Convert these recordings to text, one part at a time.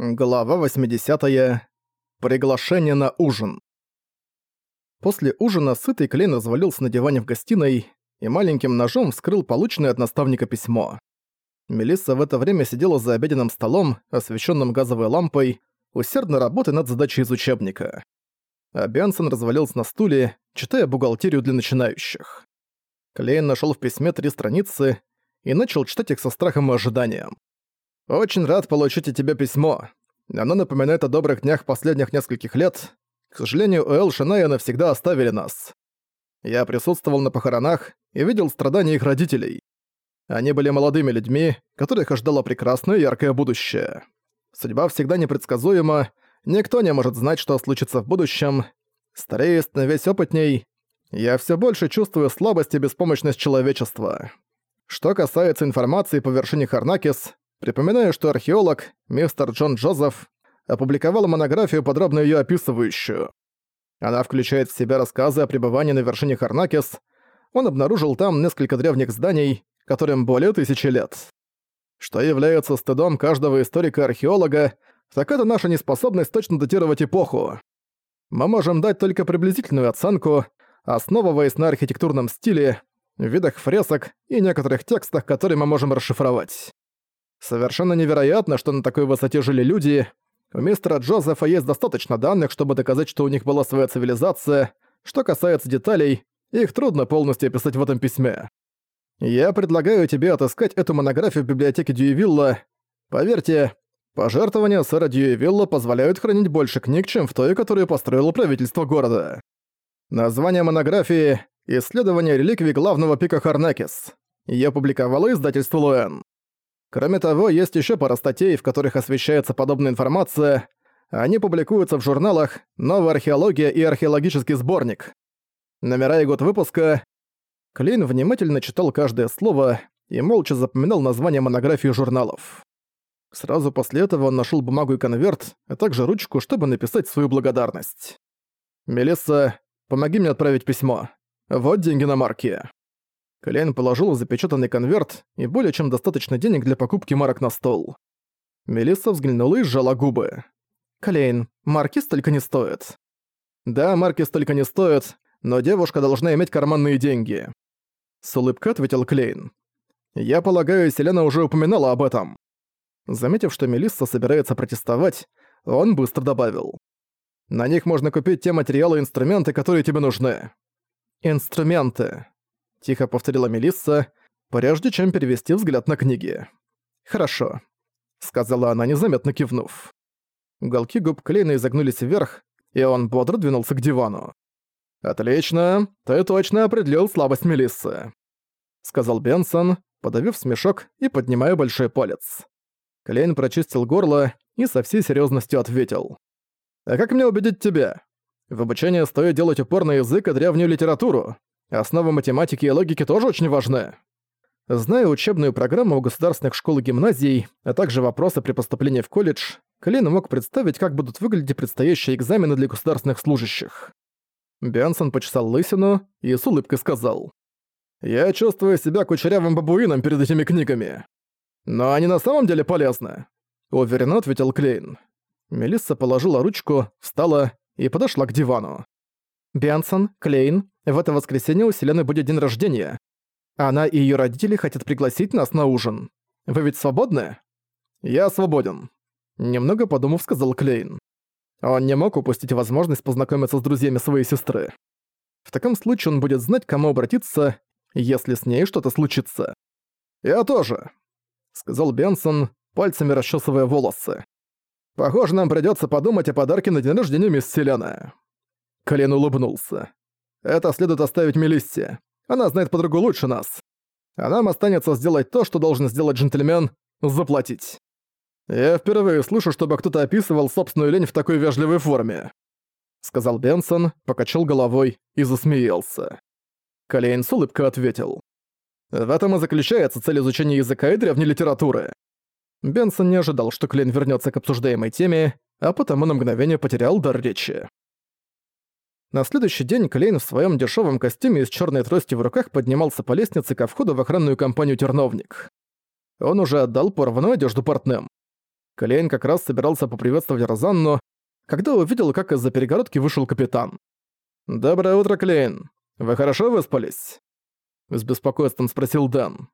Глава 80. -я. Приглашение на ужин. После ужина сытый Клейн развалился на диване в гостиной и маленьким ножом вскрыл полученное от наставника письмо. Мелисса в это время сидела за обеденным столом, освещенным газовой лампой, усердно работая над задачей из учебника. А Бенсон развалился на стуле, читая бухгалтерию для начинающих. Клейн нашел в письме три страницы и начал читать их со страхом и ожиданием. «Очень рад получить от тебя письмо. Оно напоминает о добрых днях последних нескольких лет. К сожалению, Эл Шаная навсегда оставили нас. Я присутствовал на похоронах и видел страдания их родителей. Они были молодыми людьми, которых ожидало прекрасное яркое будущее. Судьба всегда непредсказуема, никто не может знать, что случится в будущем. Старея становясь опытней, я все больше чувствую слабость и беспомощность человечества. Что касается информации по вершине Харнакис, Припоминаю, что археолог, мистер Джон Джозеф, опубликовал монографию, подробно её описывающую. Она включает в себя рассказы о пребывании на вершине Харнакис. Он обнаружил там несколько древних зданий, которым более тысячи лет. Что является стыдом каждого историка-археолога, так это наша неспособность точно датировать эпоху. Мы можем дать только приблизительную оценку, основываясь на архитектурном стиле, видах фресок и некоторых текстах, которые мы можем расшифровать. Совершенно невероятно, что на такой высоте жили люди. У мистера Джозефа есть достаточно данных, чтобы доказать, что у них была своя цивилизация. Что касается деталей, их трудно полностью описать в этом письме. Я предлагаю тебе отыскать эту монографию в библиотеке Дьюевилла. Поверьте, пожертвования сэра Дьюевилла позволяют хранить больше книг, чем в той, которую построило правительство города. Название монографии «Исследование реликвий главного пика Харнакис». Ее публиковало издательство Луэн. Кроме того, есть еще пара статей, в которых освещается подобная информация. Они публикуются в журналах «Новая археология» и «Археологический сборник». Номера и год выпуска. Клейн внимательно читал каждое слово и молча запоминал названия монографии журналов. Сразу после этого он нашел бумагу и конверт, а также ручку, чтобы написать свою благодарность. «Мелисса, помоги мне отправить письмо. Вот деньги на марке». Клейн положил запечатанный конверт и более чем достаточно денег для покупки марок на стол. Мелисса взглянула и сжала губы. «Клейн, марки столько не стоят». «Да, марки столько не стоят, но девушка должна иметь карманные деньги». С улыбкой ответил Клейн. «Я полагаю, Селена уже упоминала об этом». Заметив, что Мелисса собирается протестовать, он быстро добавил. «На них можно купить те материалы и инструменты, которые тебе нужны». «Инструменты», — тихо повторила Мелисса, прежде чем перевести взгляд на книги. «Хорошо», — сказала она, незаметно кивнув. Уголки губ Клейна изогнулись вверх, и он бодро двинулся к дивану. «Отлично, ты точно определил слабость Мелиссы», — сказал Бенсон, подавив смешок и поднимая большой палец. Клейн прочистил горло и со всей серьезностью ответил. «А как мне убедить тебя? В обучении стоит делать упор на язык и древнюю литературу. Основы математики и логики тоже очень важны. Зная учебную программу у государственных школ и гимназий, а также вопросы при поступлении в колледж, Клейн мог представить, как будут выглядеть предстоящие экзамены для государственных служащих. Бенсон почесал лысину и с улыбкой сказал. «Я чувствую себя кучерявым бабуином перед этими книгами. Но они на самом деле полезны», — уверенно ответил Клейн. Мелисса положила ручку, встала и подошла к дивану. «Бенсон, Клейн, в это воскресенье у Селены будет день рождения. Она и её родители хотят пригласить нас на ужин. Вы ведь свободны?» «Я свободен», — немного подумав, сказал Клейн. Он не мог упустить возможность познакомиться с друзьями своей сестры. В таком случае он будет знать, к кому обратиться, если с ней что-то случится. «Я тоже», — сказал Бенсон, пальцами расчесывая волосы. «Похоже, нам придётся подумать о подарке на день рождения мисс Селена». Клейн улыбнулся. Это следует оставить Мелиссе. Она знает подругу лучше нас. А нам останется сделать то, что должен сделать джентльмен — заплатить. Я впервые слышу, чтобы кто-то описывал собственную лень в такой вежливой форме. Сказал Бенсон, покачал головой и засмеялся. Колейн с улыбкой ответил. В этом и заключается цель изучения языка и древней литературы. Бенсон не ожидал, что Клейн вернется к обсуждаемой теме, а потому на мгновение потерял дар речи. На следующий день Клейн в своем дешевом костюме из черной трости в руках поднимался по лестнице ко входу в охранную компанию «Терновник». Он уже отдал порванную одежду портным. Клейн как раз собирался поприветствовать Розанну, когда увидел, как из-за перегородки вышел капитан. «Доброе утро, Клейн. Вы хорошо выспались?» С беспокойством спросил Дэн.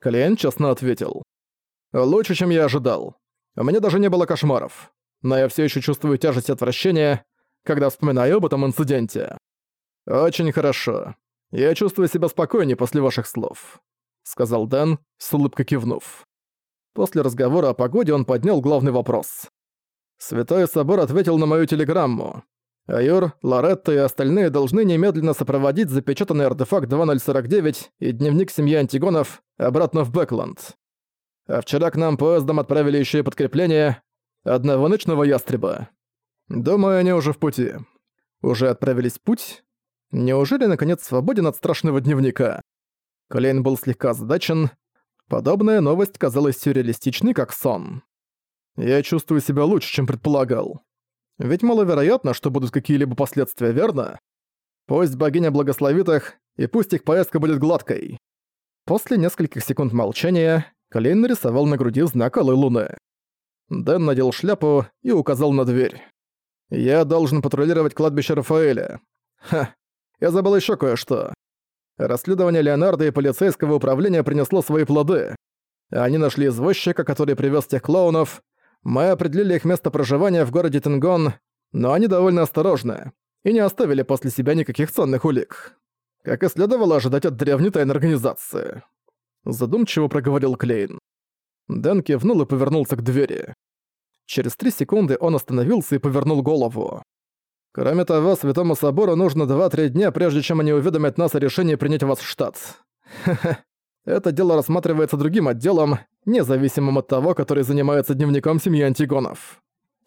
Клейн честно ответил. «Лучше, чем я ожидал. У меня даже не было кошмаров. Но я все еще чувствую тяжесть отвращения, когда вспоминаю об этом инциденте. Очень хорошо. Я чувствую себя спокойнее после ваших слов», — сказал Дэн, с улыбкой кивнув. После разговора о погоде он поднял главный вопрос. Святой Собор ответил на мою телеграмму. Аюр, Лоретта и остальные должны немедленно сопроводить запечатанный артефакт 2049 и дневник семьи Антигонов обратно в Бэкленд. А вчера к нам поездом отправили еще и подкрепление одного ночного ястреба. Думаю, они уже в пути. Уже отправились в путь? Неужели наконец свободен от страшного дневника? Клейн был слегка задачен, Подобная новость казалась сюрреалистичной, как сон. Я чувствую себя лучше, чем предполагал. Ведь маловероятно, что будут какие-либо последствия, верно? Пусть богиня благословит их, и пусть их поездка будет гладкой. После нескольких секунд молчания Клейн нарисовал на груди знак Алой Луны. Дэн надел шляпу и указал на дверь. «Я должен патрулировать кладбище Рафаэля. Ха, я забыл еще кое-что. Расследование Леонардо и полицейского управления принесло свои плоды. Они нашли извозчика, который привез тех клоунов. Мы определили их место проживания в городе Тенгон, но они довольно осторожны и не оставили после себя никаких ценных улик. Как и следовало ожидать от древней тайной организации. Задумчиво проговорил Клейн. Дэн кивнул и повернулся к двери. Через три секунды он остановился и повернул голову. Кроме того, Святому Собору нужно 2-3 дня, прежде чем они уведомят нас о решении принять вас в штат. Это дело рассматривается другим отделом, независимым от того, который занимается дневником семьи Антигонов.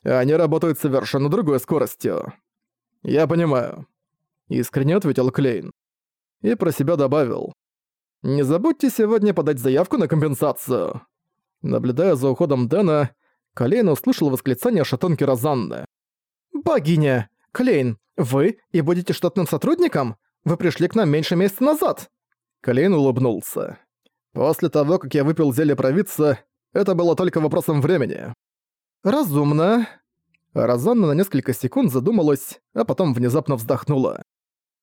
Они работают совершенно другой скоростью. Я понимаю. Искренне ответил Клейн. И про себя добавил. Не забудьте сегодня подать заявку на компенсацию. Наблюдая за уходом Дэна, Клейн услышал восклицание шатонки Розанны. «Богиня! «Клейн, вы и будете штатным сотрудником? Вы пришли к нам меньше месяца назад!» Клейн улыбнулся. «После того, как я выпил зелье провидца, это было только вопросом времени». «Разумно». Розанна на несколько секунд задумалась, а потом внезапно вздохнула.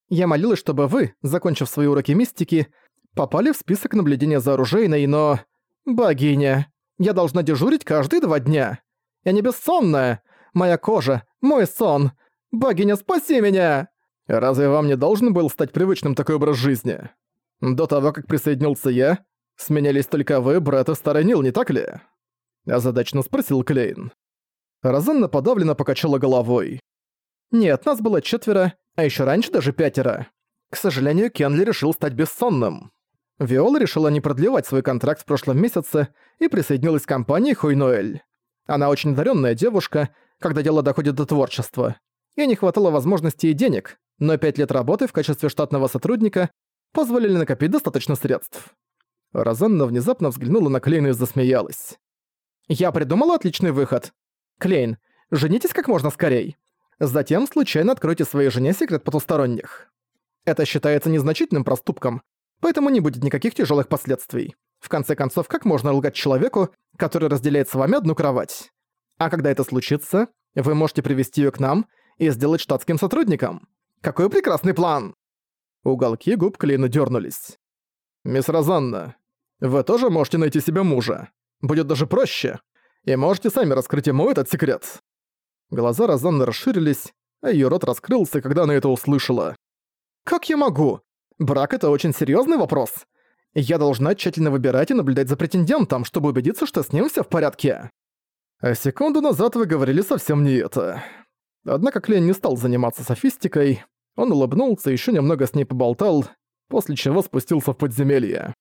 «Я молилась, чтобы вы, закончив свои уроки мистики, попали в список наблюдения за оружейной, но... Богиня, я должна дежурить каждые два дня. Я не бессонная. Моя кожа, мой сон, «Богиня, спаси меня!» «Разве вам не должен был стать привычным такой образ жизни? До того, как присоединился я, сменялись только вы, брат и старый Нил, не так ли?» Озадачно спросил Клейн. Розанна подавленно покачала головой. «Нет, нас было четверо, а еще раньше даже пятеро. К сожалению, Кенли решил стать бессонным. Виола решила не продлевать свой контракт в прошлом месяце и присоединилась к компании Хуйноэль. Она очень одаренная девушка, когда дело доходит до творчества. Ей не хватало возможностей и денег, но пять лет работы в качестве штатного сотрудника позволили накопить достаточно средств. Розанна внезапно взглянула на Клейна и засмеялась. «Я придумала отличный выход. Клейн, женитесь как можно скорей. Затем случайно откройте своей жене секрет потусторонних. Это считается незначительным проступком, поэтому не будет никаких тяжелых последствий. В конце концов, как можно лгать человеку, который разделяет с вами одну кровать? А когда это случится, вы можете привести ее к нам и сделать штатским сотрудником. Какой прекрасный план!» Уголки губ Клейна дернулись. «Мисс Розанна, вы тоже можете найти себе мужа. Будет даже проще. И можете сами раскрыть ему этот секрет». Глаза Розанны расширились, а её рот раскрылся, когда она это услышала. «Как я могу? Брак — это очень серьёзный вопрос. Я должна тщательно выбирать и наблюдать за претендентом, чтобы убедиться, что с ним всё в порядке». А секунду назад вы говорили совсем не это. Однако Клейн не стал заниматься софистикой, он улыбнулся, еще немного с ней поболтал, после чего спустился в подземелье.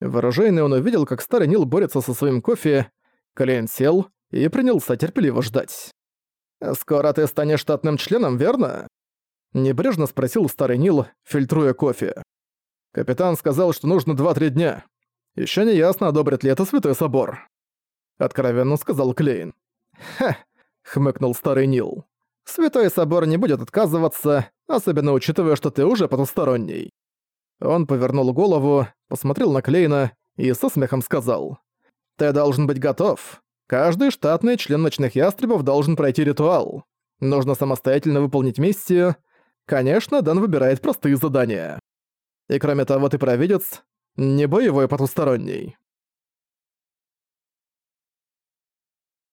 Вооруженный он увидел, как старый Нил борется со своим кофе, Клейн сел и принялся терпеливо ждать. «Скоро ты станешь штатным членом, верно?» Небрежно спросил старый Нил, фильтруя кофе. Капитан сказал, что нужно 2-3 дня. Еще не ясно, одобрит ли это Святой Собор. Откровенно сказал Клейн. «Ха!» — хмыкнул старый Нил. Святой Собор не будет отказываться, особенно учитывая, что ты уже потусторонний». Он повернул голову, посмотрел на Клейна и со смехом сказал. «Ты должен быть готов. Каждый штатный член ночных ястребов должен пройти ритуал. Нужно самостоятельно выполнить миссию. Конечно, Дан выбирает простые задания. И кроме того, ты провидец, не боевой потусторонний.